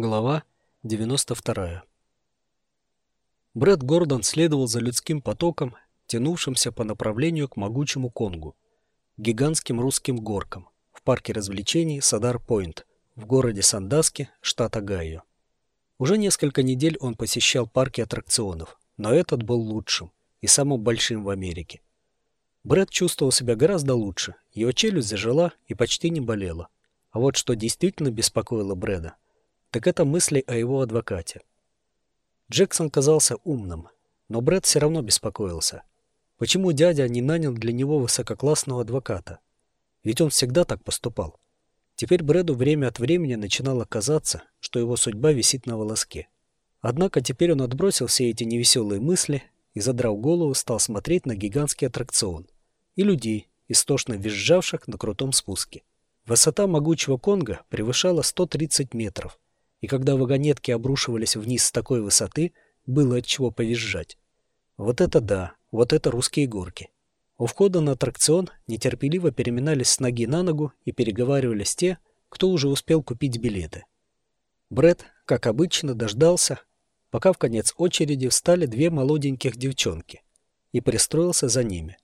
Глава 92. Брэд Гордон следовал за людским потоком, тянувшимся по направлению к могучему Конгу, гигантским русским горкам, в парке развлечений Садар-Пойнт, в городе Сандаски, штат Огайо. Уже несколько недель он посещал парки аттракционов, но этот был лучшим и самым большим в Америке. Брэд чувствовал себя гораздо лучше, его челюсть зажила и почти не болела. А вот что действительно беспокоило Брэда – так это мысли о его адвокате. Джексон казался умным, но Брэд все равно беспокоился. Почему дядя не нанял для него высококлассного адвоката? Ведь он всегда так поступал. Теперь Брэду время от времени начинало казаться, что его судьба висит на волоске. Однако теперь он отбросил все эти невеселые мысли и, задрав голову, стал смотреть на гигантский аттракцион и людей, истошно визжавших на крутом спуске. Высота могучего Конга превышала 130 метров, и когда вагонетки обрушивались вниз с такой высоты, было от чего повизжать. Вот это да, вот это русские горки. У входа на аттракцион нетерпеливо переминались с ноги на ногу и переговаривались те, кто уже успел купить билеты. Бред, как обычно, дождался, пока в конец очереди встали две молоденьких девчонки, и пристроился за ними.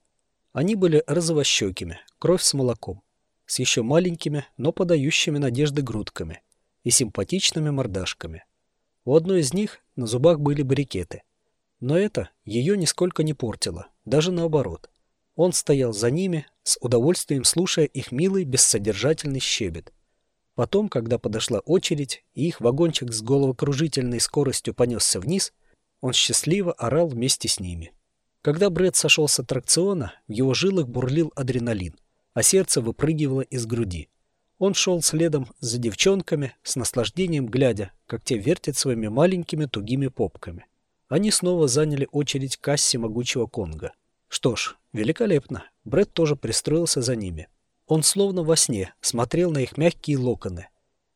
Они были розовощекими, кровь с молоком, с еще маленькими, но подающими надежды грудками – и симпатичными мордашками. У одной из них на зубах были брикеты. Но это ее нисколько не портило, даже наоборот. Он стоял за ними, с удовольствием слушая их милый бессодержательный щебет. Потом, когда подошла очередь, и их вагончик с головокружительной скоростью понесся вниз, он счастливо орал вместе с ними. Когда Брэд сошел с аттракциона, в его жилах бурлил адреналин, а сердце выпрыгивало из груди. Он шел следом за девчонками, с наслаждением глядя, как те вертят своими маленькими тугими попками. Они снова заняли очередь кассе могучего Конга. Что ж, великолепно. Брэд тоже пристроился за ними. Он словно во сне смотрел на их мягкие локоны,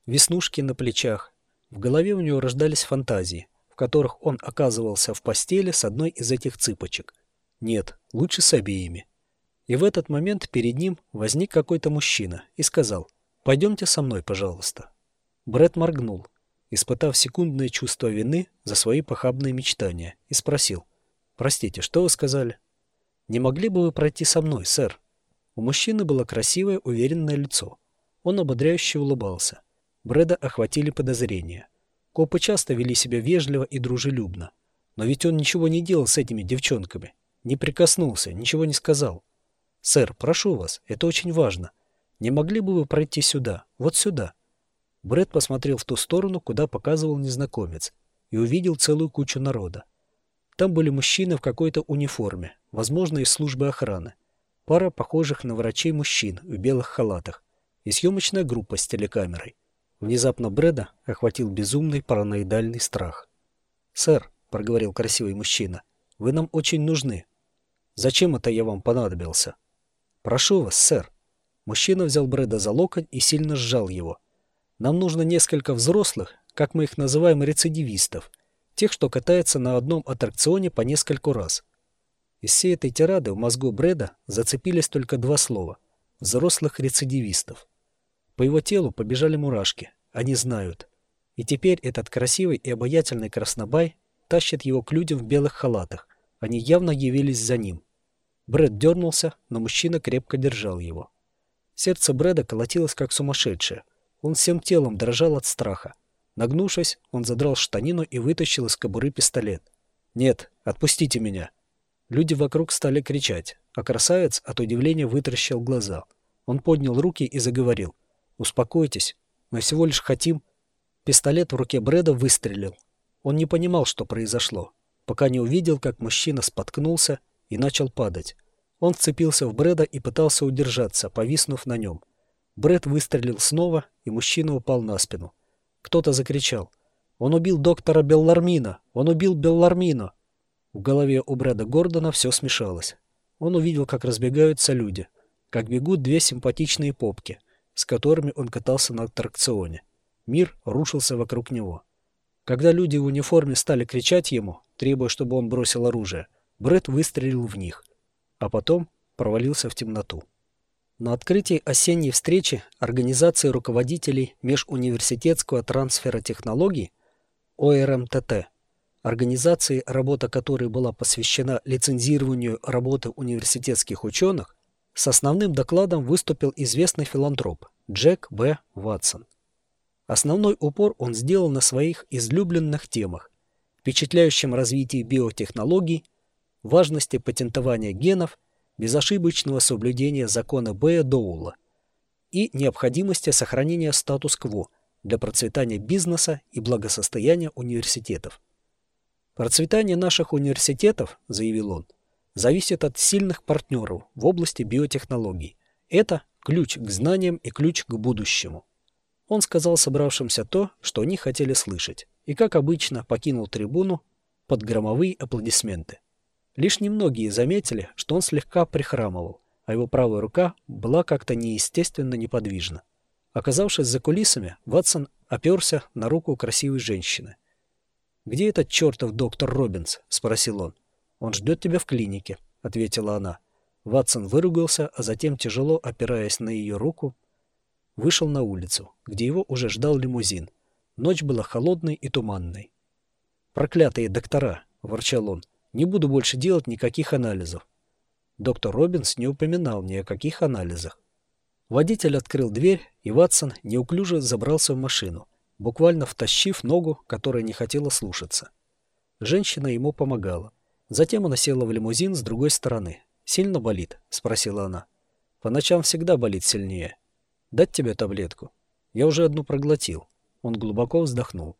веснушки на плечах. В голове у него рождались фантазии, в которых он оказывался в постели с одной из этих цыпочек. Нет, лучше с обеими. И в этот момент перед ним возник какой-то мужчина и сказал – «Пойдемте со мной, пожалуйста». Бред моргнул, испытав секундное чувство вины за свои похабные мечтания, и спросил. «Простите, что вы сказали?» «Не могли бы вы пройти со мной, сэр?» У мужчины было красивое, уверенное лицо. Он ободряюще улыбался. Брэда охватили подозрения. Копы часто вели себя вежливо и дружелюбно. Но ведь он ничего не делал с этими девчонками. Не прикоснулся, ничего не сказал. «Сэр, прошу вас, это очень важно. Не могли бы вы пройти сюда, вот сюда?» Брэд посмотрел в ту сторону, куда показывал незнакомец, и увидел целую кучу народа. Там были мужчины в какой-то униформе, возможно, из службы охраны, пара похожих на врачей мужчин в белых халатах и съемочная группа с телекамерой. Внезапно Брэда охватил безумный параноидальный страх. «Сэр», — проговорил красивый мужчина, — «вы нам очень нужны. Зачем это я вам понадобился?» «Прошу вас, сэр», Мужчина взял Брэда за локоть и сильно сжал его. «Нам нужно несколько взрослых, как мы их называем, рецидивистов, тех, что катаются на одном аттракционе по нескольку раз». Из всей этой тирады в мозгу Брэда зацепились только два слова – взрослых рецидивистов. По его телу побежали мурашки, они знают. И теперь этот красивый и обаятельный краснобай тащит его к людям в белых халатах. Они явно явились за ним. Брэд дернулся, но мужчина крепко держал его. Сердце Брэда колотилось как сумасшедшее. Он всем телом дрожал от страха. Нагнувшись, он задрал штанину и вытащил из кобуры пистолет. «Нет, отпустите меня!» Люди вокруг стали кричать, а красавец от удивления вытаращил глаза. Он поднял руки и заговорил. «Успокойтесь, мы всего лишь хотим...» Пистолет в руке Брэда выстрелил. Он не понимал, что произошло, пока не увидел, как мужчина споткнулся и начал падать. Он вцепился в Брэда и пытался удержаться, повиснув на нем. Брэд выстрелил снова, и мужчина упал на спину. Кто-то закричал. «Он убил доктора Беллармина! Он убил Беллармина!» В голове у Брэда Гордона все смешалось. Он увидел, как разбегаются люди, как бегут две симпатичные попки, с которыми он катался на аттракционе. Мир рушился вокруг него. Когда люди в униформе стали кричать ему, требуя, чтобы он бросил оружие, Брэд выстрелил в них а потом провалился в темноту. На открытии осенней встречи Организации руководителей межуниверситетского трансфера технологий ОРМТТ, организации, работа которой была посвящена лицензированию работы университетских ученых, с основным докладом выступил известный филантроп Джек Б. Ватсон. Основной упор он сделал на своих излюбленных темах – впечатляющем развитии биотехнологий, важности патентования генов – безошибочного соблюдения закона Б. Доула и необходимости сохранения статус-кво для процветания бизнеса и благосостояния университетов. Процветание наших университетов, заявил он, зависит от сильных партнеров в области биотехнологий. Это ключ к знаниям и ключ к будущему. Он сказал собравшимся то, что они хотели слышать, и, как обычно, покинул трибуну под громовые аплодисменты. Лишь немногие заметили, что он слегка прихрамывал, а его правая рука была как-то неестественно неподвижна. Оказавшись за кулисами, Ватсон оперся на руку красивой женщины. «Где этот чертов доктор Робинс?» — спросил он. «Он ждет тебя в клинике», — ответила она. Ватсон выругался, а затем, тяжело опираясь на ее руку, вышел на улицу, где его уже ждал лимузин. Ночь была холодной и туманной. «Проклятые доктора!» — ворчал он. Не буду больше делать никаких анализов. Доктор Робинс не упоминал ни о каких анализах. Водитель открыл дверь, и Ватсон неуклюже забрался в машину, буквально втащив ногу, которая не хотела слушаться. Женщина ему помогала. Затем она села в лимузин с другой стороны. «Сильно болит?» — спросила она. «По ночам всегда болит сильнее. Дать тебе таблетку?» «Я уже одну проглотил». Он глубоко вздохнул.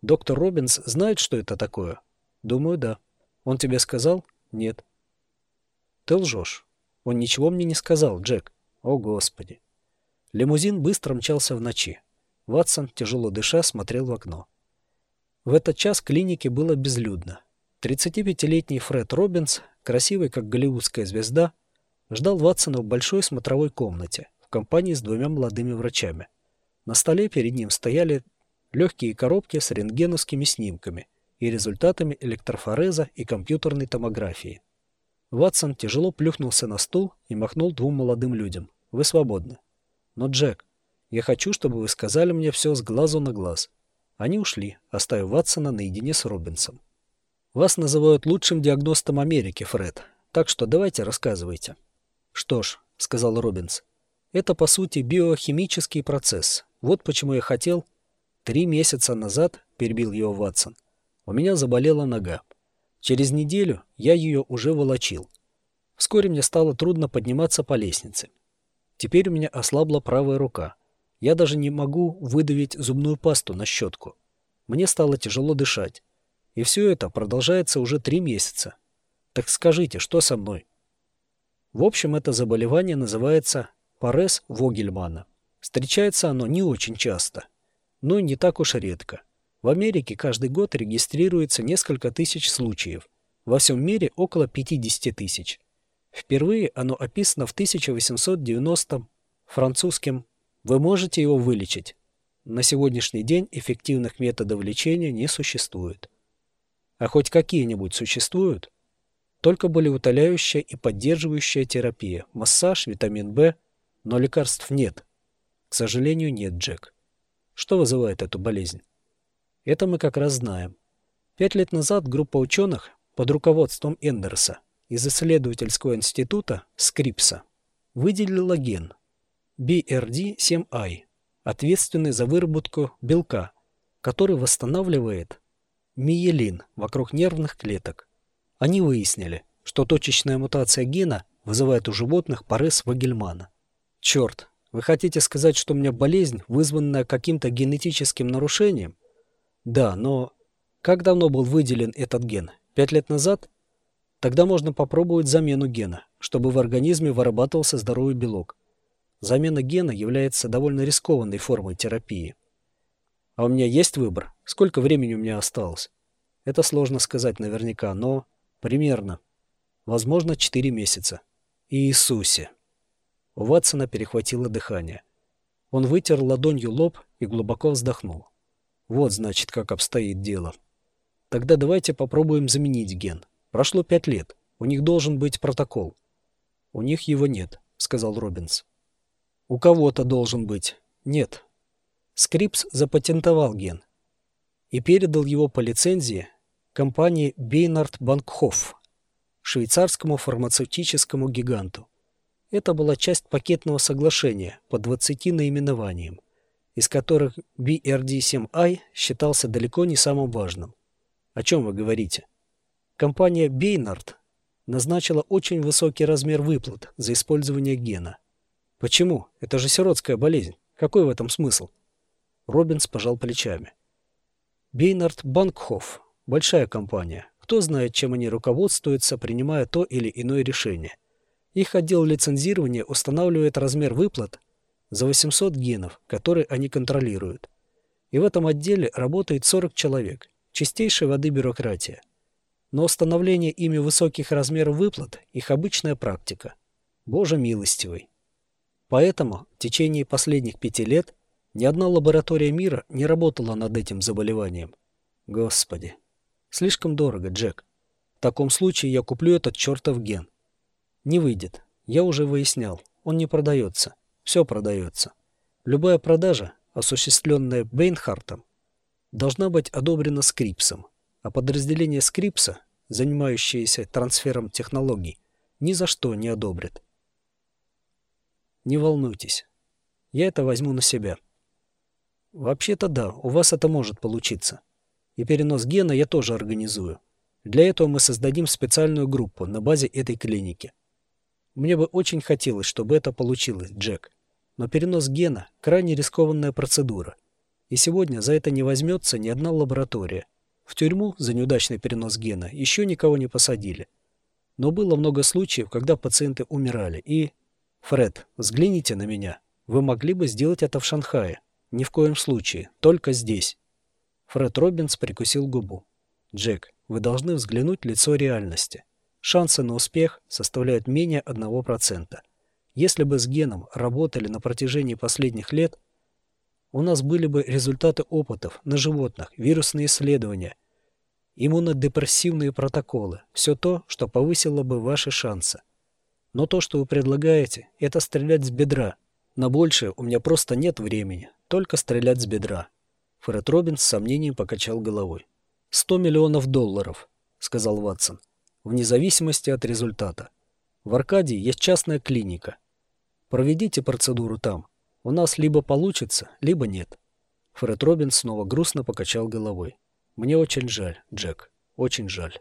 «Доктор Робинс знает, что это такое?» «Думаю, да». Он тебе сказал? Нет. Ты лжешь. Он ничего мне не сказал, Джек. О, Господи. Лимузин быстро мчался в ночи. Ватсон, тяжело дыша, смотрел в окно. В этот час клинике было безлюдно. 35-летний Фред Робинс, красивый как голливудская звезда, ждал Ватсона в большой смотровой комнате в компании с двумя молодыми врачами. На столе перед ним стояли легкие коробки с рентгеновскими снимками и результатами электрофореза и компьютерной томографии. Ватсон тяжело плюхнулся на стул и махнул двум молодым людям. «Вы свободны». «Но, Джек, я хочу, чтобы вы сказали мне все с глазу на глаз». Они ушли, оставив Ватсона наедине с Робинсом. «Вас называют лучшим диагностом Америки, Фред, так что давайте рассказывайте». «Что ж», — сказал Робинс, — «это, по сути, биохимический процесс. Вот почему я хотел...» «Три месяца назад», — перебил его Ватсон, у меня заболела нога. Через неделю я ее уже волочил. Вскоре мне стало трудно подниматься по лестнице. Теперь у меня ослабла правая рука. Я даже не могу выдавить зубную пасту на щетку. Мне стало тяжело дышать. И все это продолжается уже три месяца. Так скажите, что со мной? В общем, это заболевание называется парез Вогельмана. Встречается оно не очень часто, но не так уж редко. В Америке каждый год регистрируется несколько тысяч случаев, во всем мире около 50 тысяч. Впервые оно описано в 1890 французским «Вы можете его вылечить». На сегодняшний день эффективных методов лечения не существует. А хоть какие-нибудь существуют? Только болеутоляющая и поддерживающая терапия, массаж, витамин В, но лекарств нет. К сожалению, нет, Джек. Что вызывает эту болезнь? Это мы как раз знаем. Пять лет назад группа ученых под руководством Эндерса из исследовательского института Скрипса выделила ген BRD7i, ответственный за выработку белка, который восстанавливает миелин вокруг нервных клеток. Они выяснили, что точечная мутация гена вызывает у животных парез Вагельмана. Черт, вы хотите сказать, что у меня болезнь, вызванная каким-то генетическим нарушением? Да, но как давно был выделен этот ген? Пять лет назад? Тогда можно попробовать замену гена, чтобы в организме вырабатывался здоровый белок. Замена гена является довольно рискованной формой терапии. А у меня есть выбор? Сколько времени у меня осталось? Это сложно сказать наверняка, но примерно. Возможно, 4 месяца. Иисусе! У Ватсона перехватило дыхание. Он вытер ладонью лоб и глубоко вздохнул. Вот, значит, как обстоит дело. Тогда давайте попробуем заменить ген. Прошло пять лет. У них должен быть протокол. У них его нет, сказал Робинс. У кого-то должен быть. Нет. Скрипс запатентовал ген и передал его по лицензии компании Бейнард Банкхоф, швейцарскому фармацевтическому гиганту. Это была часть пакетного соглашения по 20 наименованиям, из которых BRD7i считался далеко не самым важным. О чем вы говорите? Компания Бейнард назначила очень высокий размер выплат за использование гена. Почему? Это же сиротская болезнь. Какой в этом смысл? Робинс пожал плечами. Бейнард Банкхоф. Большая компания. Кто знает, чем они руководствуются, принимая то или иное решение. Их отдел лицензирования устанавливает размер выплат за 800 генов, которые они контролируют. И в этом отделе работает 40 человек. Чистейшей воды бюрократия. Но установление ими высоких размеров выплат – их обычная практика. Боже милостивый. Поэтому в течение последних пяти лет ни одна лаборатория мира не работала над этим заболеванием. Господи. Слишком дорого, Джек. В таком случае я куплю этот чертов ген. Не выйдет. Я уже выяснял. Он не продается. Все продается. Любая продажа, осуществленная Бейнхартом, должна быть одобрена Скрипсом, а подразделение Скрипса, занимающееся трансфером технологий, ни за что не одобрит. Не волнуйтесь. Я это возьму на себя. Вообще-то да, у вас это может получиться. И перенос гена я тоже организую. Для этого мы создадим специальную группу на базе этой клиники. Мне бы очень хотелось, чтобы это получилось, Джек. Но перенос гена – крайне рискованная процедура. И сегодня за это не возьмется ни одна лаборатория. В тюрьму за неудачный перенос гена еще никого не посадили. Но было много случаев, когда пациенты умирали. И... Фред, взгляните на меня. Вы могли бы сделать это в Шанхае. Ни в коем случае. Только здесь. Фред Робинс прикусил губу. Джек, вы должны взглянуть в лицо реальности. Шансы на успех составляют менее 1%. Если бы с геном работали на протяжении последних лет, у нас были бы результаты опытов на животных, вирусные исследования, иммунодепрессивные протоколы, все то, что повысило бы ваши шансы. Но то, что вы предлагаете, это стрелять с бедра. На большее у меня просто нет времени, только стрелять с бедра. Фред Робин с сомнением покачал головой. «Сто миллионов долларов», — сказал Ватсон, — «вне зависимости от результата. В Аркадии есть частная клиника. Проведите процедуру там. У нас либо получится, либо нет». Фред Робин снова грустно покачал головой. «Мне очень жаль, Джек, очень жаль».